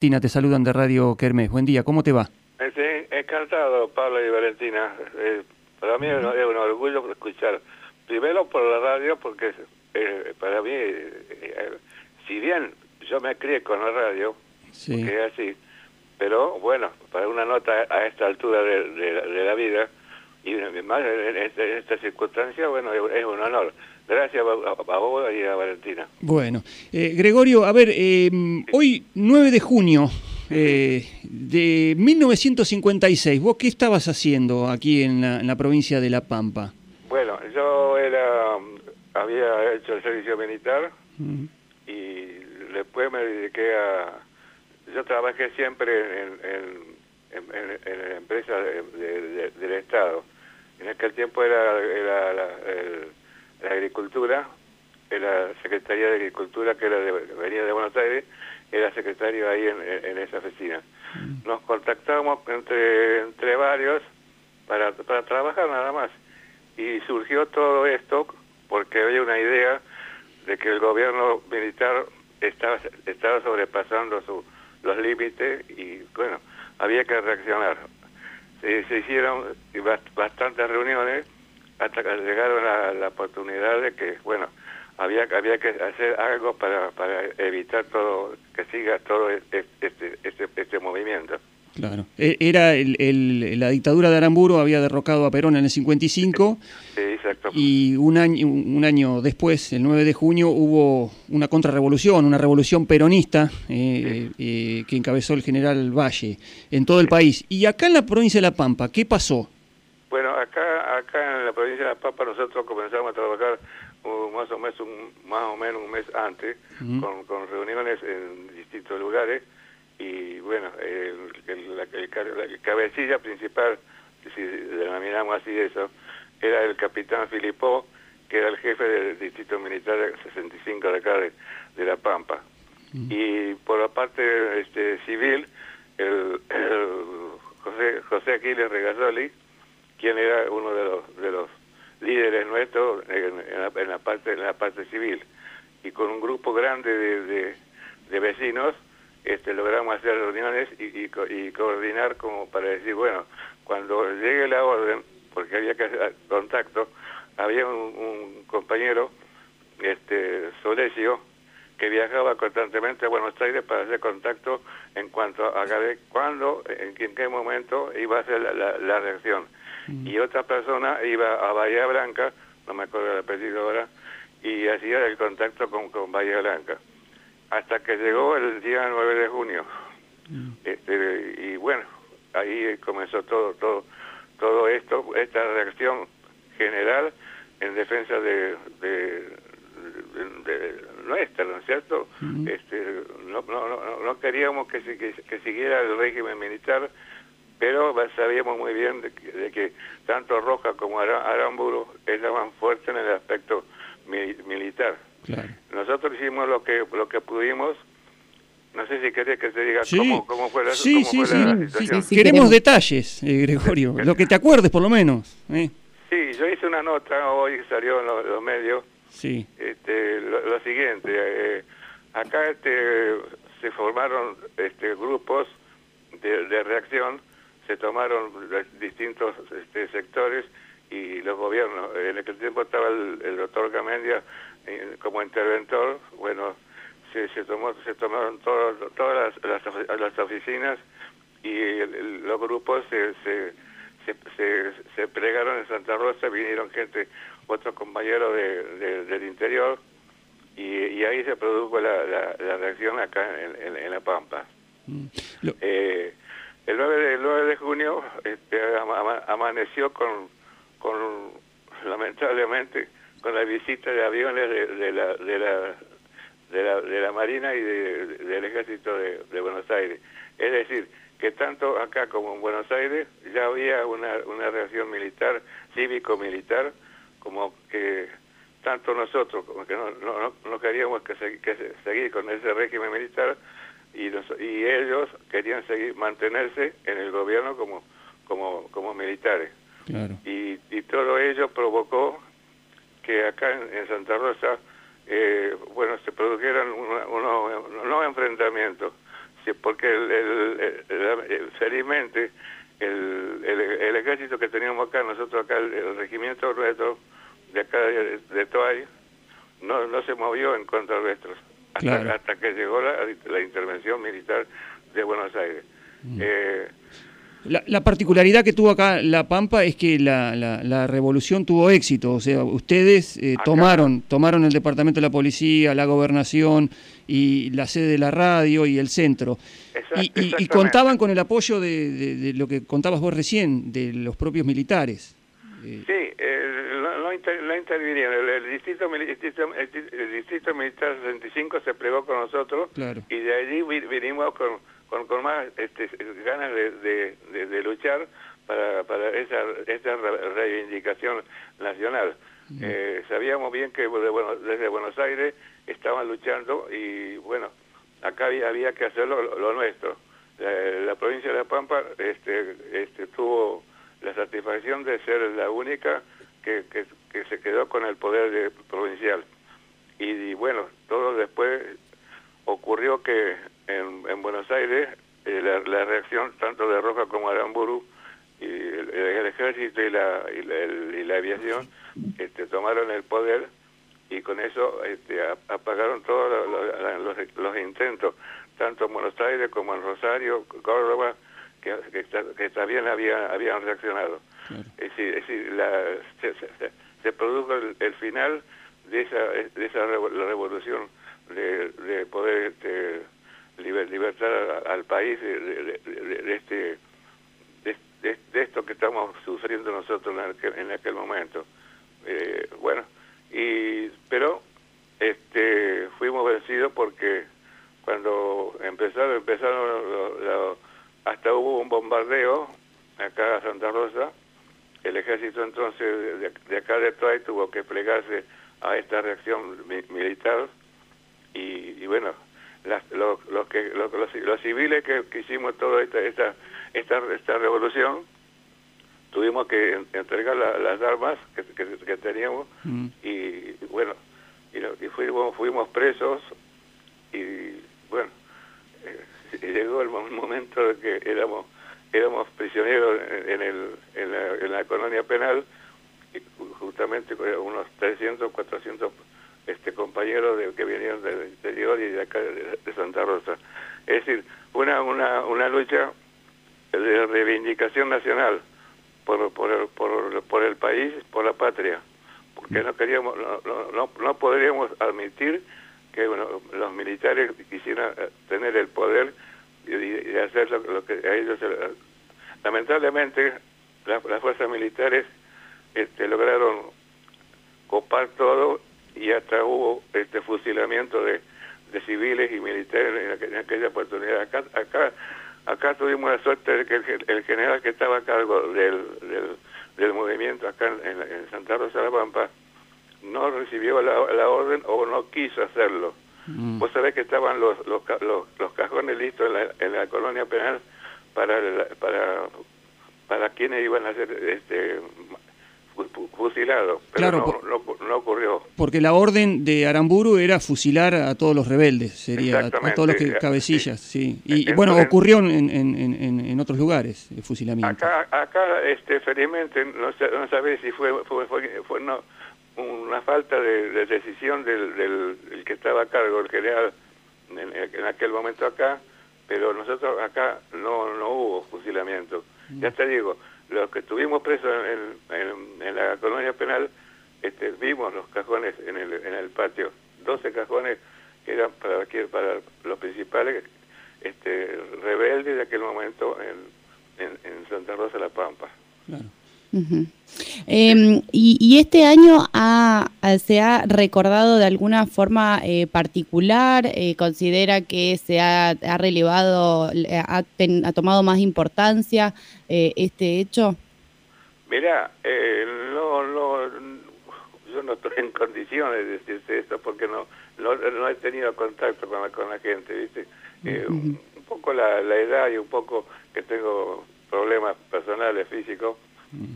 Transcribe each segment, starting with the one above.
Tina, te saludan de Radio Kermés. Buen día, ¿cómo te va? Sí, encantado, Pablo y Valentina. Eh, para mí es un, es un orgullo escuchar. Primero por la radio, porque eh, para mí, eh, si bien yo me crié con la radio, Sí. porque es así, pero bueno, para una nota a esta altura de, de- de la vida, y más en, esta- en esta circunstancia, bueno, es un honor. Gracias a, vos y a Valentina. Bueno, eh, Gregorio, a ver, eh, hoy 9 de junio eh, de 1956, ¿vos qué estabas haciendo aquí en la, en la provincia de La Pampa? Bueno, yo era había hecho el servicio militar y después me dediqué a... Yo trabajé siempre en, en, en, en- en empresas de- de- de- del Estado. En aquel tiempo era, era la, el- la agricultura, era Secretaría de Agricultura, que era de, venía de Buenos Aires, era secretario ahí en, esa oficina. Nos contactamos entre, entre varios para, para trabajar nada más. Y surgió todo esto porque había una idea de que el gobierno militar estaba, estaba sobrepasando su, los límites y bueno, había que reaccionar. Se, se hicieron bast- bastantes reuniones hasta que llegaron a la oportunidad de que, bueno, había, había que hacer algo para, para evitar todo, que siga todo este, este, este, este movimiento. Claro. E- Era el- el- la dictadura de Aramburo, había derrocado a Perón en el 55 Sí, exacto. y un año, un año después, el 9 de junio, hubo una contrarrevolución, una revolución peronista eh, eh, que encabezó el general Valle en todo el país. Y acá en la provincia de La Pampa, ¿qué pasó? Bueno, acá Pampa nosotros comenzamos a trabajar uh, más o menos un, más o menos un mes antes con, con reuniones en distintos lugares. Y bueno, el, el- la, el ca- la cabecilla principal, si denominamos así eso, era el capitán Filipó, que era el jefe del distrito militar 65 de acá de, de La Pampa. Y por la parte este, civil, el, José, José Aquiles Regasoli, quien era uno de los de los líderes nuestros en, la, en la parte en la parte civil y con un grupo grande de, de, vecinos este logramos hacer reuniones y, y, y coordinar como para decir bueno cuando llegue la orden porque había que hacer contacto había un, compañero este Solesio que viajaba constantemente a Buenos Aires para hacer contacto en cuanto a ver cuándo, en qué momento iba a ser la, la- la reacción. Y otra persona iba a Bahía Blanca, no me acuerdo el apellido ahora, y hacía el contacto con, con Bahía Blanca. Hasta que llegó el día 9 de junio. Este, y bueno, ahí comenzó todo, todo, todo esto, esta reacción general en defensa de, de, de- de nuestra, ¿no es cierto? este, no, no, no, no queríamos que, que, que siguiera el régimen militar, pero sabíamos muy bien de que, de que tanto Roja como Ara- Aramburu estaban fuertes en el aspecto mi- militar. Claro. Nosotros hicimos lo que lo que pudimos. No sé si quería que se diga Sí. cómo, cómo fue la, Sí, cómo sí, fue sí, la sí, situación. sí. Queremos queremos. detalles, eh, Gregorio, lo que te acuerdes por lo menos. ¿eh? Sí, yo hice una nota hoy que salió en los, los medios Sí. este, lo, lo siguiente, eh, acá este, se formaron este, grupos de, de reacción, se tomaron distintos este, sectores y los gobiernos. En aquel tiempo estaba el, el doctor Gamendia eh, como interventor, bueno, se, se tomó se tomaron todo- todas las, las, ofi- las oficinas y el- el- los grupos se, se, se, se, se plegaron en Santa Rosa, vinieron gente, otros compañeros de, de- del interior, y, y ahí se produjo la, la, la reacción acá en, en- en La Pampa. Mm. Lo- Eh, el 9 de, el 9 de junio este, ama- ama- amaneció con, con, lamentablemente, con la visita de aviones de, la, de, la, de, la, de la Marina y de- del Ejército de, Buenos Aires. Es decir, que tanto acá como en Buenos Aires ya había una, una reacción militar, cívico-militar, como que tanto nosotros como que no, no, no- queríamos que se- seguir con ese régimen militar y, nos- y ellos querían seguir mantenerse en el gobierno como como como militares. Claro. y, y todo ello provocó que acá en, en Santa Rosa eh, bueno se produjeran unos no enfrentamientos. Porque el, felizmente el, el, ejército que teníamos acá, nosotros acá, el, regimiento nuestro de acá de, de no, no se movió en contra de nuestros, hasta, hasta que llegó la, la, intervención militar de Buenos Aires. Mm. Eh, la, particularidad que tuvo acá La Pampa es que la, la, revolución tuvo éxito, o sea, ustedes eh, tomaron, tomaron el departamento de la policía, la gobernación y la sede de la radio y el centro. y, contaban con el apoyo de, lo que contabas vos recién, de los propios militares. Sí, no, intervinieron. El, distrito, el, distrito, Militar 65 se plegó con nosotros y de allí vinimos con con, con más este, ganas de, de, luchar para, para esa, esa reivindicación nacional. Eh, sabíamos bien que bueno, desde Buenos Aires estaban luchando y bueno, acá había, había que hacerlo lo, nuestro. La, provincia de La Pampa este, este, tuvo la satisfacción de ser la única que, que, se quedó con el poder provincial. Y, bueno, todo después ocurrió que en, Buenos Aires eh, la, reacción tanto de Roja como Aramburu y el, ejército y la, y la, aviación este, tomaron el poder y con eso este, apagaron todos los, intentos, tanto en Buenos Aires como en Rosario, Córdoba, que, que, también había, habían reaccionado. Es decir, la, se, produjo el, final de esa, de esa revolución de, de poder este, libertar al país de, este de, esto que estamos sufriendo nosotros en aquel, en aquel momento. Eh, bueno y pero este fuimos vencidos porque cuando empezaron empezaron hasta hubo un bombardeo acá a Santa Rosa el ejército entonces de, acá de Troy tuvo que plegarse a esta reacción militar y bueno las, los, que, los, los, civiles que, hicimos toda esta, esta, esta, esta revolución, tuvimos que entregar las armas que, que, teníamos mm. y bueno, y, fuimos, fuimos presos y bueno, eh, llegó el momento de que éramos éramos prisioneros en, el, en, la, en la colonia penal, y justamente unos 300, 400 este compañeros de, que vinieron del interior y de acá de, Santa Rosa. Es decir, una, una, una lucha de reivindicación nacional por, por, el, por, por el país, por la patria, porque no queríamos, no, no, no podríamos admitir que bueno, los militares quisieran eh, tener el poder y, hacer lo, que a ellos lamentablemente las fuerzas militares este, lograron copar todo y hasta hubo este fusilamiento de, civiles y militares en, aquella oportunidad. Acá, acá, acá tuvimos la suerte de que el, general que estaba a cargo del, movimiento acá en, Santa Rosa de la Pampa no recibió la orden o no quiso hacerlo. Mm. Vos sabés que estaban los, los, los, cajones listos en la, en la colonia penal para, para, para quienes iban a ser este, fusilado, pero claro, no, ocurrió. Porque la orden de Aramburu era fusilar a todos los rebeldes, sería a, todos los que, cabecillas, sí. Y, bueno, ocurrió en, en, en, otros lugares el fusilamiento. Acá, acá este, felizmente, no, no sabés si fue, fue, fue, una falta de, decisión del, del, que estaba a cargo, el general, en, aquel momento acá, pero nosotros acá no, no hubo fusilamiento. Ya te digo, los que estuvimos presos en, en, la colonia penal, este, vimos los cajones en el, en el patio, 12 cajones que eran para, para los principales este, rebeldes de aquel momento en, en, Santa Rosa La Pampa. Claro. Em, y, este año se ha recordado de alguna forma eh, particular, eh, considera que se ha, ha relevado, ha, ha, tomado más importancia eh, este hecho. Mira, no, no, yo no estoy en condiciones de decirte esto porque no, no, he tenido contacto con la, con la gente, ¿viste? Un poco la, la edad y un poco que tengo problemas personales, físicos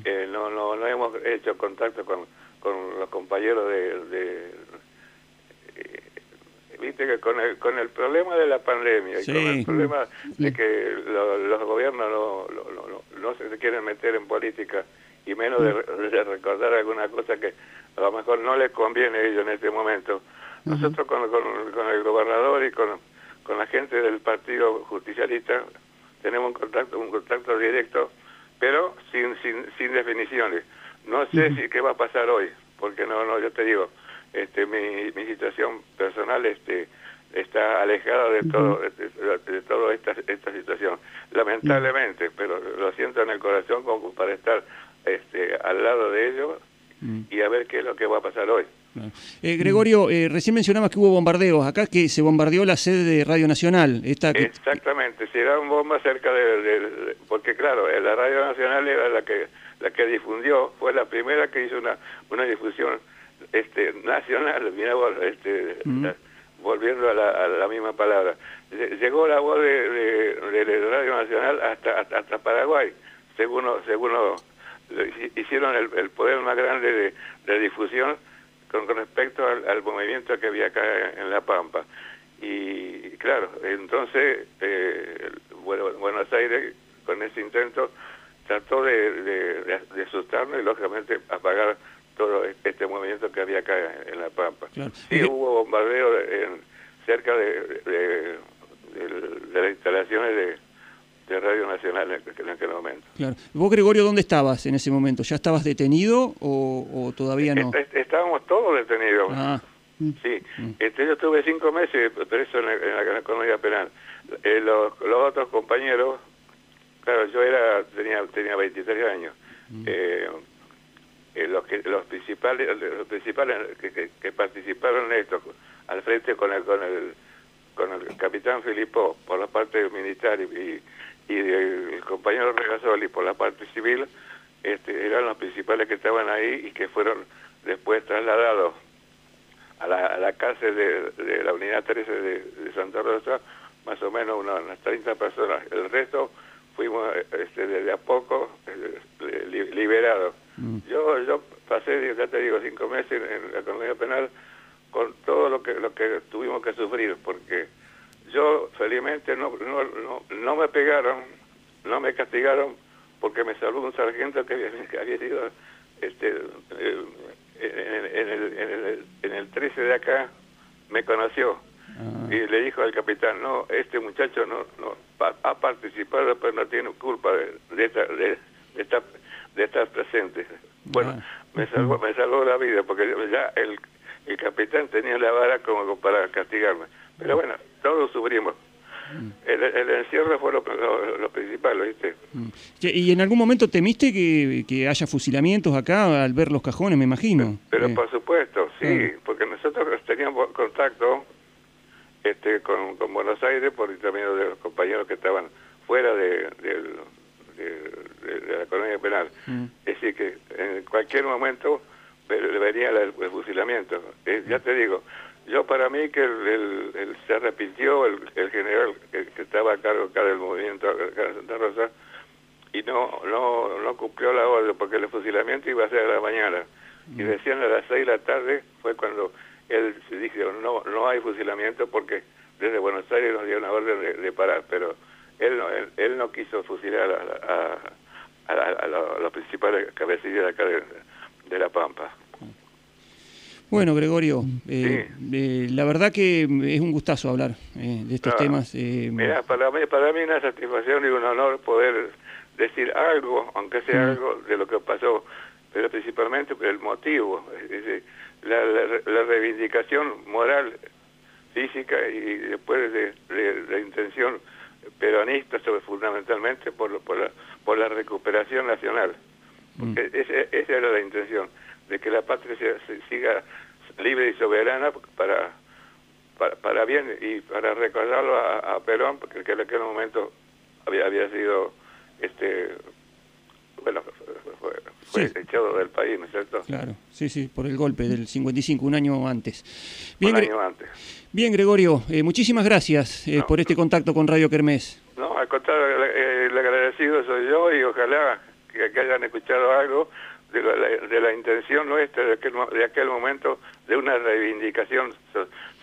eh, no, no, no hemos hecho contacto con, con los compañeros de, de eh, viste que con el, con el problema de la pandemia y con el problema de que los gobiernos no, no, no, se quieren meter en política y menos de, recordar alguna cosa que a lo mejor no les conviene a ellos en este momento. Nosotros con, con, el gobernador y con, con la gente del Partido Justicialista tenemos un contacto, un contacto directo, pero sin, sin, sin definiciones. No sé si qué va a pasar hoy, porque no, no, yo te digo, este, mi, mi situación personal este, está alejada de todo de, toda esta, esta situación. Lamentablemente pero lo siento en el corazón como para estar este, al lado de ellos y a ver qué es lo que va a pasar hoy eh, Gregorio, eh, recién mencionabas que hubo bombardeos. Acá que se bombardeó la sede de Radio Nacional. Esta Exactamente, si era un bomba cerca de, Porque claro, eh, la Radio Nacional era la que la que difundió, fue la primera que hizo una, una difusión este nacional, mira este, volviendo a la, misma palabra. Llegó la voz de, de, Radio Nacional hasta, hasta, Paraguay, según, según hicieron el, poder más grande de, difusión con, respecto al, movimiento que había acá en La Pampa. Y claro, entonces eh, Buenos Aires con ese intento trató de, de, asustarnos y lógicamente apagar todo este movimiento que había acá en La Pampa. Sí, hubo bombardeo en, cerca de, de, las instalaciones de, Radio Nacional en, aquel momento. Claro. ¿Vos, Gregorio, dónde estabas en ese momento? ¿Ya estabas detenido o, todavía no? estábamos todos detenidos. Ah. Sí, mm. este, yo estuve cinco meses preso en, la, economía penal. Eh, los, los otros compañeros, claro, yo era tenía tenía 23 años. Mm. Eh, eh, los que los principales los principales que, participaron en esto al frente con el con el con el capitán Filippo por la parte militar y, y, el compañero Regasoli por la parte civil este, eran los principales que estaban ahí y que fueron después trasladados a la, a la cárcel de, la unidad 13 de, Santa Rosa más o menos unas 30 personas el resto fuimos este, desde a poco eh, liberados Mm. Yo yo pasé, ya te digo, cinco meses en, la economía penal con todo lo que lo que tuvimos que sufrir, porque yo felizmente no, no, no, no me pegaron, no me castigaron, porque me salvó un sargento que había, que había sido este, eh, en, el, en, el, en el 13 de acá, me conoció. Ah. Y le dijo al capitán, no, este muchacho no, no ha participado, pero no tiene culpa de, de, esta, de esta de estar presente. Bueno, ah. me salvó, me salvó la vida porque ya el, el capitán tenía la vara como para castigarme. Pero bueno, todos sufrimos. Mm. El, el, encierro fue lo, lo, principal, ¿viste? Mm. ¿Y en algún momento temiste que, que, haya fusilamientos acá al ver los cajones, me imagino? Pero eh. por supuesto, sí, porque nosotros teníamos contacto este, con, con Buenos Aires por intermedio de los compañeros que estaban fuera de, la colonia penal. Mm. Es decir, que en cualquier momento venía el, fusilamiento. Eh, ya te digo, yo para mí que el, se arrepintió el, general que, estaba a cargo acá del movimiento acá de Santa Rosa y no, no, no cumplió la orden porque el fusilamiento iba a ser a la mañana. Y mm. decían a las seis de la tarde fue cuando él se dijo no, no hay fusilamiento porque desde Buenos Aires nos dio una orden de parar, pero él no, él, no quiso fusilar a, a, los principales cabecillas de acá de, La Pampa. Bueno, Gregorio, eh, eh, la verdad que es un gustazo hablar eh, de estos temas. Mira, para mí, para mí una satisfacción y un honor poder decir algo, aunque sea mm. algo de lo que pasó, pero principalmente el motivo, la, la, reivindicación moral, física y después de, de la intención peronistas fundamentalmente por, por, la, por la recuperación nacional. Porque mm. esa, era la intención, de que la patria se, siga libre y soberana para, para, bien y para recordarlo a, Perón, porque en aquel momento había, había sido este bueno, fue, echado del país, ¿no es cierto? Claro, sí, sí, por el golpe del 55, un año antes. Bien, un año antes. Bien, Gregorio, eh, muchísimas gracias eh, por este contacto con Radio Kermés. No, al contrario, eh, el agradecido soy yo y ojalá que, hayan escuchado algo de la, intención nuestra de aquel, de aquel momento de una reivindicación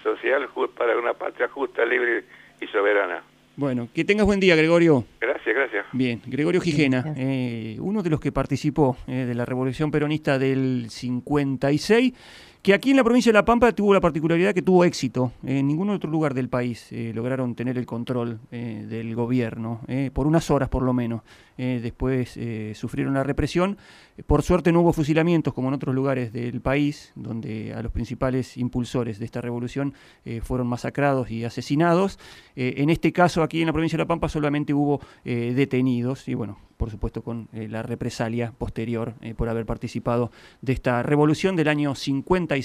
social para una patria justa, libre y soberana. Bueno, que tengas buen día, Gregorio. Gracias, gracias. Bien, Gregorio Gijena, eh, uno de los que participó eh, de la Revolución Peronista del 56 que aquí en la provincia de La Pampa tuvo la particularidad que tuvo éxito. En ningún otro lugar del país eh, lograron tener el control eh, del gobierno, eh, por unas horas por lo menos. después sufrieron la represión. Por suerte no hubo fusilamientos como en otros lugares del país, donde a los principales impulsores de esta revolución fueron masacrados y asesinados. en este caso, aquí en la provincia de La Pampa solamente hubo detenidos y bueno, por supuesto con la represalia posterior por haber participado de esta revolución del año 50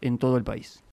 en todo el país.